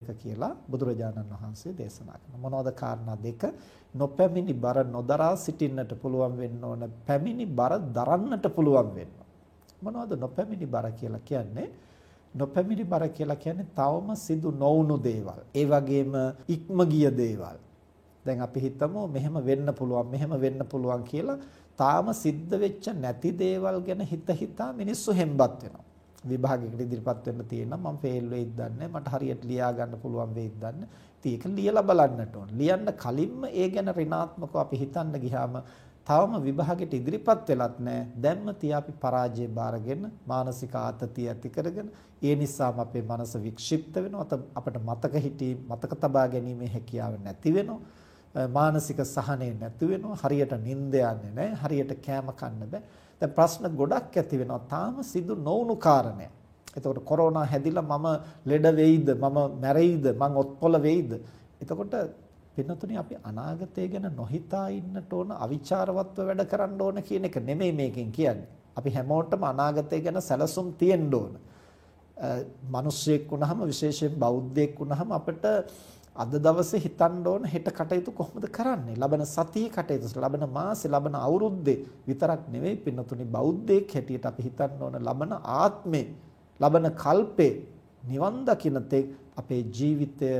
කියලා බුදුරජාණන් වහන්සේ දේශනා කරනවා. මොනවද කාරණා දෙක? නොපැමිණි බර නොදරා සිටින්නට පුළුවන් වෙන්න ඕන. පැමිණි බර දරන්නට පුළුවන් වෙන්න. මොනවද නොපැමිණි බර කියලා කියන්නේ? නොපැමිණි බර කියලා කියන්නේ තවම සිදු නොවුණු දේවල්. ඒ වගේම ඉක්ම ගිය දේවල්. දැන් අපි හිතමු මෙහෙම වෙන්න පුළුවන් මෙහෙම වෙන්න පුළුවන් කියලා තාම සිද්ධ වෙච්ච නැති දේවල් ගැන හිත හිතා මිනිස්සු හෙම්බත් වෙනවා. විභාගයකට ඉදිරිපත් වෙන්න තියෙනවා. මම ෆේල් වෙයිද දන්නේ. මට හරියට ලියා ගන්න පුළුවන් වෙයිද දන්නේ. ඉතින් ඒක ලියලා බලන්නට ඕන. ලියන්න කලින්ම ඒ ගැන ඍණාත්මකව අපි හිතන්න ගියාම තවම විභාගෙට ඉදිරිපත් වෙලත් නැහැ දැන්ම තියා අපි පරාජය බාරගෙන මානසික ආතතිය ඇති කරගෙන ඒ නිසාම අපේ මනස වික්ෂිප්ත වෙනවා. අපිට මතක හිටී මතක තබා ගැනීමේ හැකියාව නැති වෙනවා. මානසික සහනය නැති වෙනවා. හරියට නිින්ද යන්නේ නැහැ හරියට කෑම කන්න බෑ. දැන් ප්‍රශ්න ගොඩක් ඇති වෙනවා. තාම සිදු නොවුණු කාරණයක්. එතකොට කොරෝනා හැදිලා මම ලෙඩ වෙයිද? මම මැරෙයිද? මං ඔත්පොළ වෙයිද? එතකොට පින්නතුනි අපි අනාගතය ගැන නොහිතා ඉන්නට ඕන අවිචාරවත්ව වැඩ කරන්න ඕන කියන එක නෙමෙයි මේකෙන් කියන්නේ. අපි හැමෝටම අනාගතය ගැන සැලසුම් තියෙන්න ඕන. මිනිස්සෙක් වුණාම විශේෂයෙන් බෞද්ධයෙක් වුණාම අපිට අද දවසේ හිතන්න ඕන හෙට කටයුතු කොහොමද කරන්නේ? ලබන සතියේ කටයුතු, ලබන මාසේ, ලබන අවුරුද්දේ විතරක් නෙවෙයි පින්නතුනි බෞද්ධයෙක් හැටියට අපි හිතන්න ඕන ලබන ආත්මේ, ලබන කල්පේ නිවන් දකින්න අපේ ජීවිතය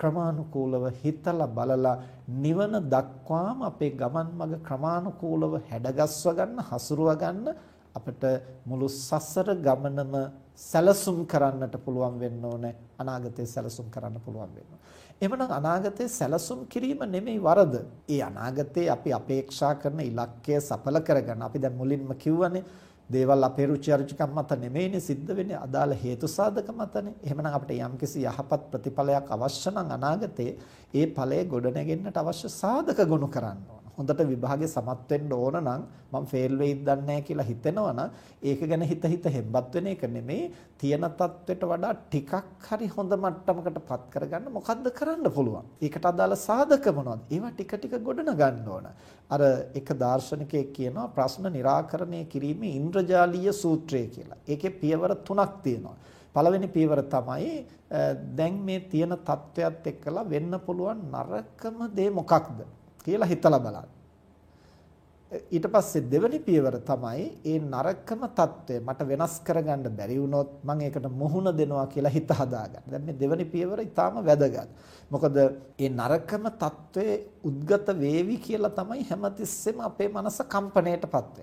ක්‍රමානුකූලව හිතලා බලලා නිවන දක්වාම අපේ ගමන් මඟ ක්‍රමානුකූලව හැඩගස්ව ගන්න, හසුරුව ගන්න අපිට මුළු සසර ගමනම සැලසුම් කරන්නට පුළුවන් වෙන්න ඕනේ අනාගතේ සැලසුම් කරන්න පුළුවන් වෙන්න. එහෙමනම් අනාගතේ සැලසුම් කිරීම නෙමෙයි වරද. ඒ අනාගතේ අපි අපේක්ෂා කරන ඉලක්කය සඵල කරගන්න අපි දැන් මුලින්ම කිව්වනේ දේවල් අපේ රුචි අරුචිකම් මත නෙමෙයිනේ සිද්ධ වෙන්නේ අදාළ හේතු සාධක මතනේ. එහෙමනම් අපිට යම්කිසි යහපත් ප්‍රතිඵලයක් අවශ්‍ය නම් අනාගතේ ඒ ඵලය ගොඩනැගෙන්නට අවශ්‍ය සාධක ගොනු කරන්න ඕන. හොඳට විභාගේ සමත් වෙන්න ඕන නම් මම ෆේල් වෙයිද දන්නේ කියලා හිතෙනවා නම් ඒක ගැන හිත හිත හෙම්බත් වෙන එක නෙමෙයි. තියෙන தත්වෙට වඩා ටිකක් හරි හොඳ මට්ටමකටපත් කරගන්න මොකද්ද කරන්න පුළුවන්? ඒකට අදාළ සාධක මොනවද? ඒවා ටික ටික ගොඩනගන්න ඕන. අර එක දාර්ශනිකයෙක් කියනවා ප්‍රශ්න निराකරණය කිරීමේ ඉන්ද්‍රජාලීය සූත්‍රය කියලා. ඒකේ පියවර තුනක් තියෙනවා. පළවෙනි පියවර තමයි දැන් මේ තියෙන தත්වයක් එක්කලා වෙන්න පුළුවන් නරකම දේ මොකක්ද? කියලා හිතලා බලන්න. ඊට පස්සේ දෙවනි පියවර තමයි ඒ නරකම తত্ত্বය මට වෙනස් කරගන්න බැරි වුණොත් මම ඒකට මුහුණ දෙනවා කියලා හිත හදාගන්න. දැන් මේ දෙවනි පියවර ඊටාම වැදගත්. මොකද ඒ නරකම తত্ত্বයේ උද්ගත වේවි කියලා තමයි හැමතිස්සෙම අපේ මනස කම්පණයටපත්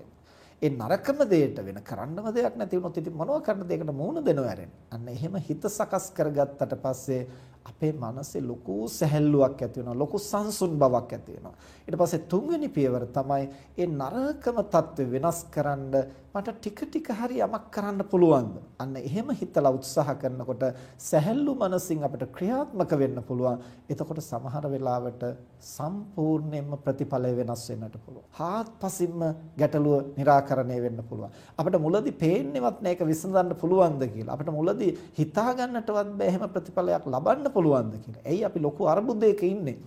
ඒ නරකම දෙයට වෙන කරන්නම දෙයක් නැති වුණොත් ඉතින් මොනවා කරන්නද ඒකට මුහුණ දෙනව ඇරෙන්නේ. අන්න එහෙම හිත සකස් කරගත්තට පස්සේ අපේ මනසේ ලොකු සැහැල්ලුවක් ඇති වෙනවා ලොකු සංසුන් බවක් ඇති වෙනවා. ඊට පස්සේ තුන්වෙනි පියවර තමයි ඒ නරකම தත්ත්ව වෙනස්කරන්න මට ටික ටික හරි යමක් කරන්න පුළුවන්ද? අන්න එහෙම හිතලා උත්සාහ කරනකොට සැහැල්ලු මනසින් අපිට ක්‍රියාත්මක වෙන්න පුළුවන්. එතකොට සමහර වෙලාවට සම්පූර්ණයෙන්ම ප්‍රතිඵලය වෙනස් වෙන්නට පුළුවන්. හාත්පසින්ම ගැටලුව निराකරණය වෙන්න පුළුවන්. අපිට මුලදී පේන්නේවත් නැහැ ඒක විසඳන්න පුළුවන්ද කියලා. අපිට මුලදී හිතා ගන්නටවත් බෑ එහෙම ප්‍රතිඵලයක් ලබන්න පුළුවන්ද කියලා. ඇයි අපි ලොකු අර්බුදයක ඉන්නේ?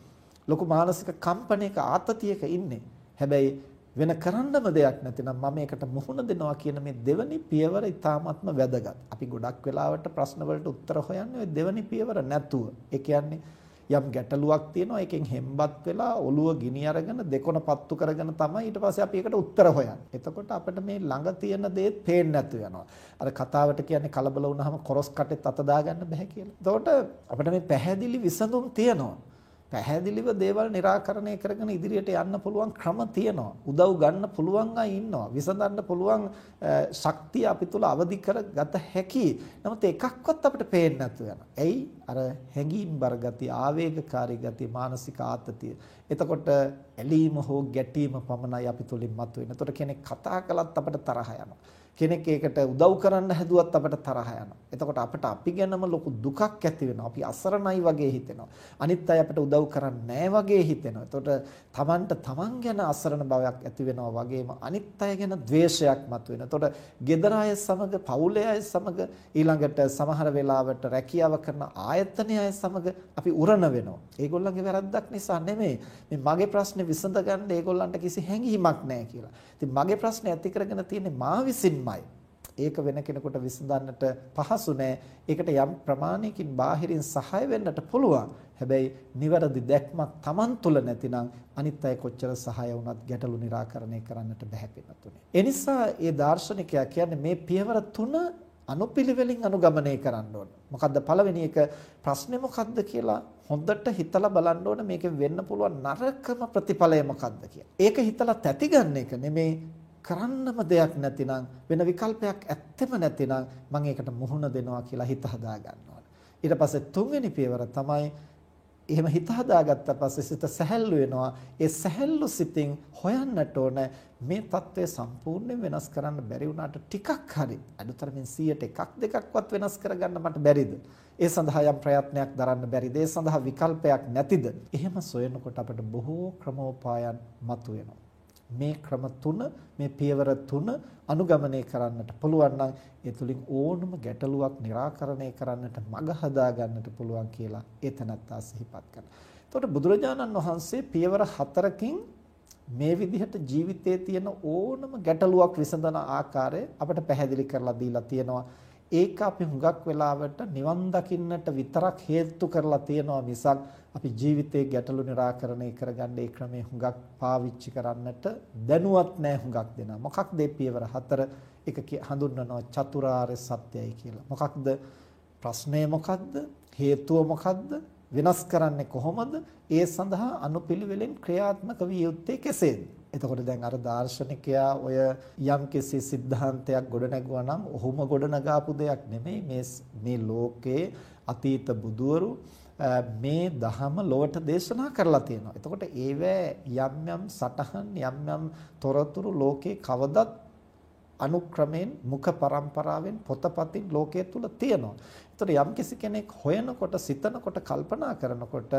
ලොකු මානසික කම්පනයක ආතතියක ඉන්නේ. හැබැයි වෙන කරන්නම දෙයක් නැතිනම් මම ඒකට මුහුණ දෙනවා කියන මේ දෙවනි පියවර ඉතාමත්ම වැදගත්. අපි ගොඩක් වෙලාවට ප්‍රශ්න වලට උත්තර හොයන්නේ ওই දෙවනි පියවර නැතුව. ඒ කියන්නේ යම් ගැටලුවක් තියෙනවා ඒකෙන් හෙම්බත් වෙලා ඔළුව ගිනි අරගෙන දෙකොන පත්තු කරගෙන තමයි ඊට පස්සේ අපි ඒකට උත්තර හොයන්නේ. එතකොට අපිට මේ ළඟ තියෙන දේත් පේන්නේ නැතු වෙනවා. අර කතාවට කියන්නේ කලබල වුණාම කොරස් කටෙත් අත දාගන්න බෑ කියලා. එතකොට අපිට මේ පැහැදිලි විසඳුම් තියෙනවා. පැහැදිලිව දේවල් निराකරණය කරගෙන ඉදිරියට යන්න පුළුවන් ක්‍රම තියෙනවා. උදව් ගන්න පුළුවන් අය ඉන්නවා. විසඳන්න පුළුවන් ශක්තිය අපි තුල අවදි කරගත හැකි. නමුත් එකක්වත් අපිට පේන්නේ නැතු වෙනවා. එයි අර හැඟීම් බර ගතිය, ආවේගකාරී ගතිය, මානසික ආතතිය. එතකොට ඇලීම හෝ ගැටීම පමණයි අපි තුලින් මතුවෙන්නේ. එතකොට කෙනෙක් කතා කළත් අපිට තරහ යනවා. කෙනෙක් ඒකට උදව් කරන්න හැදුවත් අපිට තරහ යනවා. එතකොට අපිට අපි ගැනම ලොකු දුකක් ඇති වෙනවා. අපි අසරණයි වගේ හිතෙනවා. අනිත් අය අපිට උදව් කරන්නේ නැහැ වගේ හිතෙනවා. එතකොට Tamanට Taman ගැන අසරණ බවක් ඇති වෙනවා වගේම අනිත් අය ගැන द्वේෂයක් මතුවෙනවා. එතකොට ගෙදර අය සමග, පවුලේ අය සමග ඊළඟට සමහර වෙලාවට රැකියාව කරන ආයතනයේ අය සමග අපි උරණ වෙනවා. ඒගොල්ලන්ගේ වැරද්දක් නිසා නෙමෙයි. මේ මගේ ප්‍රශ්නේ විසඳ ගන්න ඒගොල්ලන්ට කිසි හැඟීමක් නැහැ කියලා. ඉතින් මගේ ප්‍රශ්නේ ඇති කරගෙන තියෙන්නේ මා විසින්මයි. ඒක වෙන කෙනෙකුට විසඳන්නට පහසු නෑ. ඒකට යම් ප්‍රමාණයකින් බාහිරින් සහාය වෙන්නට පුළුවන්. හැබැයි නිවැරදි දැක්මක් Taman තුල නැතිනම් අනිත් අය කොච්චර සහාය වුණත් ගැටලු निराකරණය කරන්නට බැහැ පින්නතුනේ. ඒ නිසා මේ දාර්ශනිකයා කියන්නේ මේ පියවර තුන අනුපිළිවෙලින් අනුගමනය කරන්න ඕන. මොකද්ද පළවෙනි එක ප්‍රශ්නේ මොකද්ද කියලා හොඳට හිතලා බලන්න ඕන මේකෙන් වෙන්න පුළුවන් නරකම ප්‍රතිඵලය මොකද්ද කියලා. ඒක හිතලා තැති ගන්න එක නෙමෙයි කරන්නම දෙයක් නැතිනම් වෙන විකල්පයක් ඇත්තෙම නැතිනම් මම ඒකට මුහුණ දෙනවා කියලා හිත හදා ගන්නවා. ඊට පස්සේ තුන්වෙනි පියවර තමයි එහෙම හිත හදාගත්ත පස්සේ සිත සැහැල්ලු වෙනවා. ඒ සැහැල්ලු සිතින් හොයන්නට ඕන මේ தત્ත්වය සම්පූර්ණයෙන් වෙනස් කරන්න බැරි වුණාට ටිකක් හරි අඩුතරමින් 100ට එකක් දෙකක්වත් වෙනස් කරගන්න මට බැරිද? ඒ සඳහා යම් ප්‍රයත්නයක් දරන්න බැරිද? ඒ සඳහා විකල්පයක් නැතිද? එහෙම සොයනකොට අපට බොහෝ ක්‍රමෝපායන් මතුවෙනවා. මේ ක්‍රම තුන මේ පියවර තුන අනුගමනය කරන්නට පුළුවන් නම් ඒ තුලින් ඕනම ගැටලුවක් निराකරණය කරන්නට මඟ හදා ගන්නට පුළුවන් කියලා ඒ තනත්තා සිහිපත් කරනවා. එතකොට බුදුරජාණන් වහන්සේ පියවර හතරකින් මේ විදිහට ජීවිතයේ තියෙන ඕනම ගැටලුවක් විසඳන ආකාරය අපට පැහැදිලි කරලා දීලා තියෙනවා. ඒක අපි හුඟක් වෙලාවට නිවන් දකින්නට විතරක් හේතු කරලා තියෙනවා මිසක් අපි ජීවිතයේ ගැටලු निराකරණය කරගන්න ඒ ක්‍රමය හුඟක් පාවිච්චි කරන්නට දැනුවත් නැහැ හුඟක් දෙනා. මොකක්ද මේ පියවර හතර? එක හඳුන්වනවා චතුරාර්ය සත්‍යයි කියලා. මොකක්ද ප්‍රශ්නය මොකක්ද? හේතුව මොකක්ද? වෙනස් කරන්නේ කොහොමද? ඒ සඳහා අනුපිළිවෙලෙන් ක්‍රියාත්මක විය යුත්තේ කෙසේද? එතකොට දැන් අර දාර්ශනිකයා ඔය යම් කිසි સિદ્ધාන්තයක් ගොඩනගුවා නම් ඔහුම ගොඩනගාපු දෙයක් නෙමෙයි මේ මේ ලෝකේ අතීත බුදවරු මේ දහම ලොවට දේශනා කරලා තියෙනවා. එතකොට ඒවැ යම් යම් සටහන් යම් යම් තොරතුරු ලෝකේ කවදත් අනුක්‍රමයෙන් මුඛ પરම්පරාවෙන් පොතපතින් ලෝකයේ තුල තියෙනවා. එතකොට යම් කෙනෙක් හොයනකොට සිතනකොට කල්පනා කරනකොට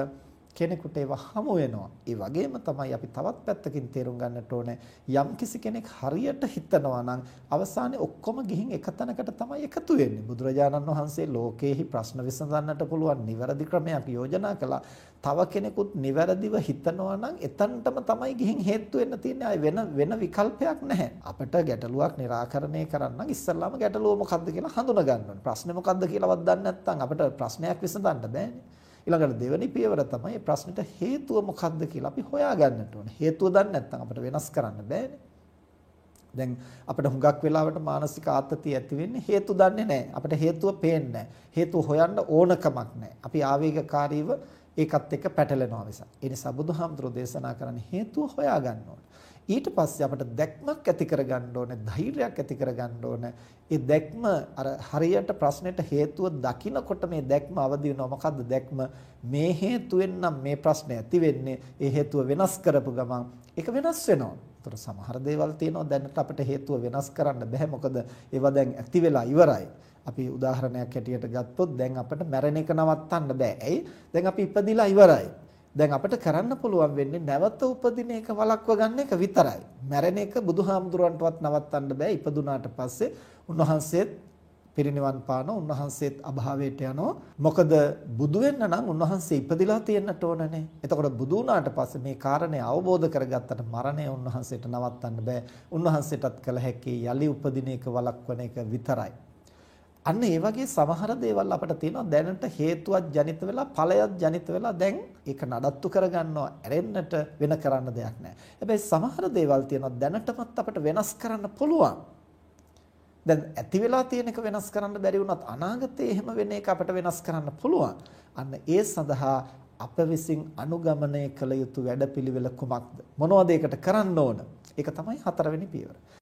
කෙනෙකුට ඒව හමු වෙනවා. ඒ වගේම තමයි අපි තවත් පැත්තකින් තේරුම් ගන්නට ඕනේ යම් කිසි කෙනෙක් හරියට හිතනවා නම් අවසානයේ ඔක්කොම ගිහින් එක තැනකට තමයි එකතු වෙන්නේ. බුදුරජාණන් වහන්සේ ලෝකේහි ප්‍රශ්න විසඳන්නට පුළුවන් නිවැරදි ක්‍රමයක් යෝජනා කළා. තව කෙනෙකුත් නිවැරදිව හිතනවා නම් එතනටම තමයි ගිහින් හේතු වෙන්න තියෙන්නේ. ආයි වෙන වෙන විකල්පයක් නැහැ. අපිට ගැටලුවක් निराකරණය කරන්න ඉස්සල්ලාම ගැටලුව මොකද්ද කියලා හඳුනා ගන්න ඕනේ. ප්‍රශ්නේ මොකද්ද කියලාවත් දන්නේ නැත්නම් අපිට ප්‍රශ්නයක් විසඳන්න බෑනේ. ඊළඟට දෙවෙනි පියවර තමයි මේ ප්‍රශ්නෙට හේතුව මොකක්ද කියලා අපි හොයාගන්නට ඕනේ. හේතුව දන්නේ නැත්නම් අපිට වෙනස් කරන්න බෑනේ. දැන් අපිට හුඟක් වෙලාවට මානසික ආතතිය ඇති වෙන්නේ හේතු දන්නේ නැහැ. අපිට හේතුව පේන්නේ නැහැ. හේතුව හොයන්න ඕනකමක් නැහැ. අපි ආවේගකාරීව ඒකත් එක්ක පැටලෙනවා නිසා. ඒ නිසා බුදුහාමුදුරෝ දේශනා කරන්නේ හේතුව හොයාගන්න ඕනේ. ඊට පස්සේ අපිට දැක්මක් ඇති කරගන්න ඕනේ ධෛර්යයක් ඇති කරගන්න ඕනේ ඒ දැක්ම අර හරියට ප්‍රශ්නෙට හේතුව දකිනකොට මේ දැක්ම අවදි වෙනවා මොකද්ද දැක්ම මේ හේතුවෙන් නම් මේ ප්‍රශ්නේ ඇති වෙන්නේ ඒ හේතුව වෙනස් කරපු ගමන් ඒක වෙනස් වෙනවා ඒතර සමහර දේවල් තියෙනවා දැනට අපිට හේතුව වෙනස් කරන්න බෑ මොකද ඒවා දැන් ඇති වෙලා ඉවරයි අපි උදාහරණයක් හැටියට ගත්තොත් දැන් අපිට මැරෙන එක නවත්තන්න බෑ. ඇයි? දැන් අපි ඉපදිලා ඉවරයි. දැන් අපිට කරන්න පුළුවන් වෙන්නේ නැවත උපදින එක වළක්ව ගන්න එක විතරයි. මැරෙන එක බුදුහාමුදුරන්ටවත් නවත්තන්න බෑ. ඉපදුනාට පස්සේ උන්වහන්සේත් පිරිනිවන් පාන උන්වහන්සේත් අභාවයට යනවා. මොකද බුදු වෙන්න නම් උන්වහන්සේ ඉපදිලා තියෙන්නට ඕනනේ. එතකොට බුදු වුණාට පස්සේ මේ කාරණේ අවබෝධ කරගත්තට මරණය උන්වහන්සේට නවත්තන්න බෑ. උන්වහන්සේටත් කළ හැකි යලි උපදින එක වළක්වන එක විතරයි. අන්න ඒ වගේ සමහර දේවල් අපිට තියෙනවා දැනට හේතුවක් ජනිත වෙලා ඵලයක් ජනිත වෙලා දැන් ඒක නඩත්තු කරගන්නවා ඇරෙන්නට වෙන කරන්න දෙයක් නැහැ. හැබැයි සමහර දේවල් තියෙනවා දැනටමත් අපිට වෙනස් කරන්න පුළුවන්. දැන් ඇති වෙලා තියෙන එක වෙනස් කරන්න බැරි වුණත් අනාගතේ එහෙම වෙන එක අපිට වෙනස් කරන්න පුළුවන්. අන්න ඒ සඳහා අප විසින් අනුගමනය කළ යුතු වැඩපිළිවෙල කුමක්ද? මොනවද ඒකට කරන්න ඕන? ඒක තමයි හතරවෙනි පියවර.